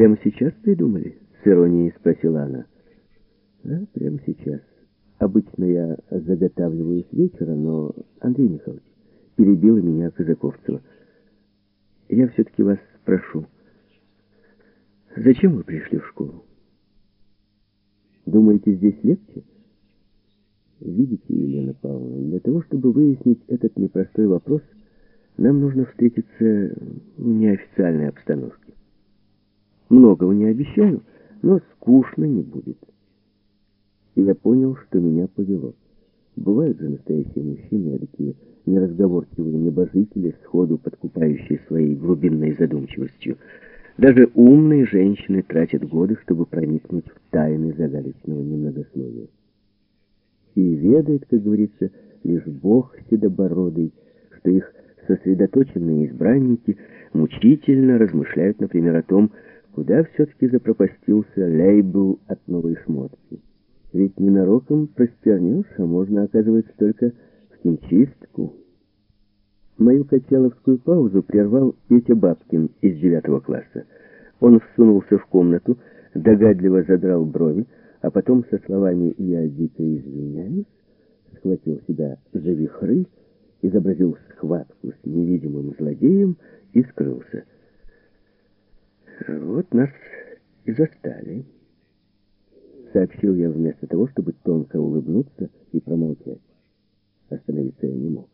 «Прямо сейчас придумали?» — с иронией спросила она. «Да, прямо сейчас. Обычно я заготавливаю с вечера, но, Андрей Михайлович, перебила меня Казаковцева. Я все-таки вас спрошу, зачем вы пришли в школу? Думаете, здесь легче? Видите, Елена Павловна, для того, чтобы выяснить этот непростой вопрос, нам нужно встретиться в неофициальной обстановке. Многого не обещаю, но скучно не будет. И я понял, что меня повело. Бывают же настоящие мужчины, такие неразговорчивые небожители, сходу подкупающие своей глубинной задумчивостью. Даже умные женщины тратят годы, чтобы проникнуть в тайны загадочного немногословия. И ведает, как говорится, лишь Бог седобородый, что их сосредоточенные избранники мучительно размышляют, например, о том, куда все-таки запропастился лейбл от новой шмотки. Ведь ненароком простернешь, а можно, оказывается, только в химчистку. Мою качаловскую паузу прервал Петя Бабкин из девятого класса. Он всунулся в комнату, догадливо задрал брови, а потом со словами «я дико извиняюсь» схватил себя за вихры, изобразил схватку с невидимым злодеем и скрылся. Вот нас и застали сообщил я вместо того, чтобы тонко улыбнуться и промолчать. Остановиться я не мог.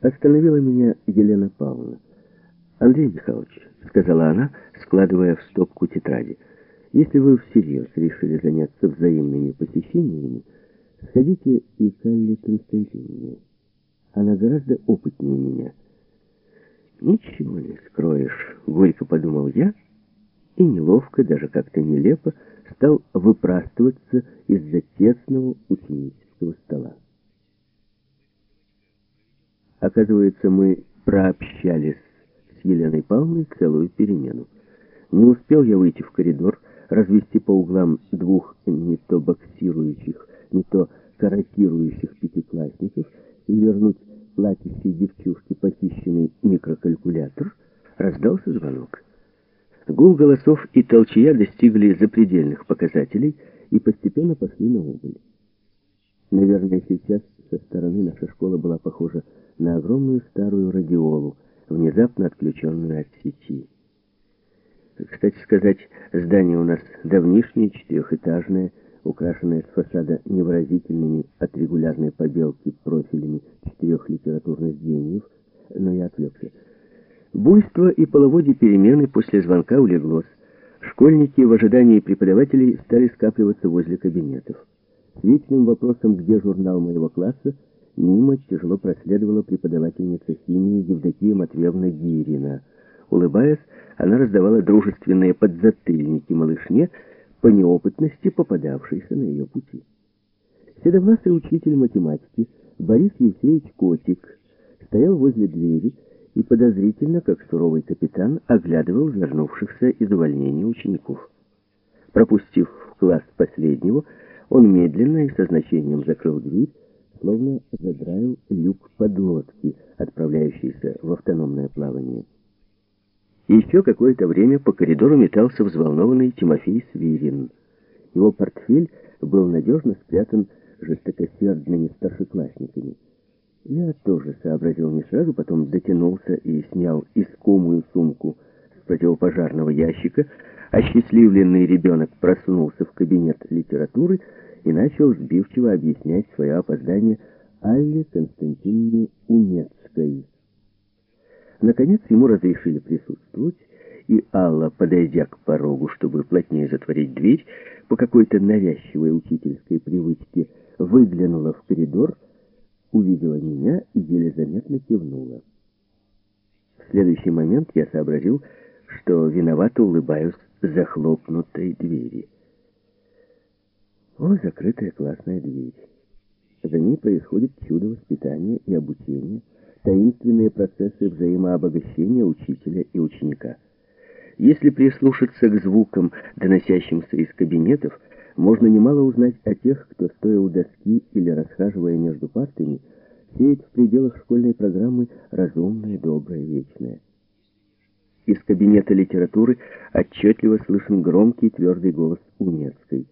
Остановила меня Елена Павловна. «Андрей Михайлович», — сказала она, складывая в стопку тетради, «если вы всерьез решили заняться взаимными посещениями, сходите и к Алле Константиновне. Она гораздо опытнее меня». «Ничего не скроешь», — горько подумал я, и неловко, даже как-то нелепо, стал выпрастываться из-за тесного ученического стола. Оказывается, мы прообщались с Еленой Павловной целую перемену. Не успел я выйти в коридор, развести по углам двух не то боксирующих, не то каратирующих пятиклассников и вернуть платящей девчушке похищенный микрокалькулятор, раздался звонок. Гул голосов и толчья достигли запредельных показателей и постепенно пошли на убыль. Наверное, сейчас со стороны наша школа была похожа на огромную старую радиолу, внезапно отключенную от сети. Кстати сказать, здание у нас давнишнее, четырехэтажное, украшенное с фасада невыразительными от регулярной побелки профилями четырех литературных гениев, но я отвлекся. Буйство и половодье перемены после звонка улеглось. Школьники в ожидании преподавателей стали скапливаться возле кабинетов. С вечным вопросом «Где журнал моего класса?» мимо тяжело проследовала преподавательница химии Евдокия Матвеевна Гирина. Улыбаясь, она раздавала дружественные подзатыльники малышне по неопытности попадавшейся на ее пути. Седовласый учитель математики Борис Евсеевич Котик стоял возле двери, и подозрительно, как суровый капитан, оглядывал вернувшихся из увольнения учеников. Пропустив в класс последнего, он медленно и со значением закрыл дверь, словно задраил люк подлодки, отправляющейся в автономное плавание. Еще какое-то время по коридору метался взволнованный Тимофей Свирин. Его портфель был надежно спрятан жестокосердными старшеклассниками. Я тоже сообразил не сразу, потом дотянулся и снял искомую сумку с противопожарного ящика. Осчастливленный ребенок просунулся в кабинет литературы и начал сбивчиво объяснять свое опоздание Алле Константиновне Умецкой. Наконец ему разрешили присутствовать, и Алла, подойдя к порогу, чтобы плотнее затворить дверь, по какой-то навязчивой учительской привычке выглянула в коридор, увидела меня и еле заметно кивнула. В следующий момент я сообразил, что виновато улыбаюсь захлопнутой двери. О, закрытая классная дверь. За ней происходит чудо воспитания и обучения, таинственные процессы взаимообогащения учителя и ученика. Если прислушаться к звукам, доносящимся из кабинетов, можно немало узнать о тех, кто, стоя у доски или расхаживая между партами, сеет в пределах школьной программы разумное, доброе, вечное. Из кабинета литературы отчетливо слышен громкий твердый голос Унецкой.